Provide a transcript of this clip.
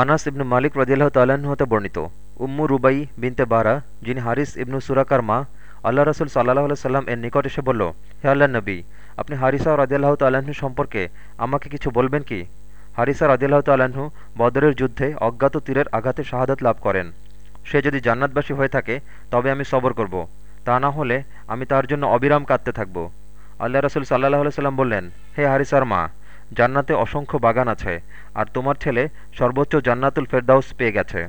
আনাস ইবনু মালিক রদিয়াল্লাহ তাল্লাহ্ন হতে বর্ণিত, উম্মু রুবাই বিনতে বারা, যিনি হারিস ইবনু সুরাকার মা আল্লাহ রসুল সাল্লাহ সাল্লাম এর নিকট এসে বলল, হে আল্লাহ নবী, আপনি হারিসা রদিয়াল্লাহ তাল্লাহ্ন সম্পর্কে আমাকে কিছু বলবেন কি? হারিসা রদিয়াল্লাহ তাল্লাহ্ন বদরের যুদ্ধে অজ্ঞাত তীরের আঘাতে শাহাদত লাভ করেন। সে যদি জান্নাতবাসী হয়ে থাকে, তবে আমি সবর করব। তা না হলে আমি তার জন্য অবিরাম কাঁদতে থাকব। আল্লাহ রসুল সাল্লাহ সাল্লাম বললেন, হে হারিসার মা জান্নাতে অসংখ্য বাগান আছে আর তোমার ছেলে সর্বোচ্চ জান্নাতুল ফেরদাউস পেয়ে গেছে।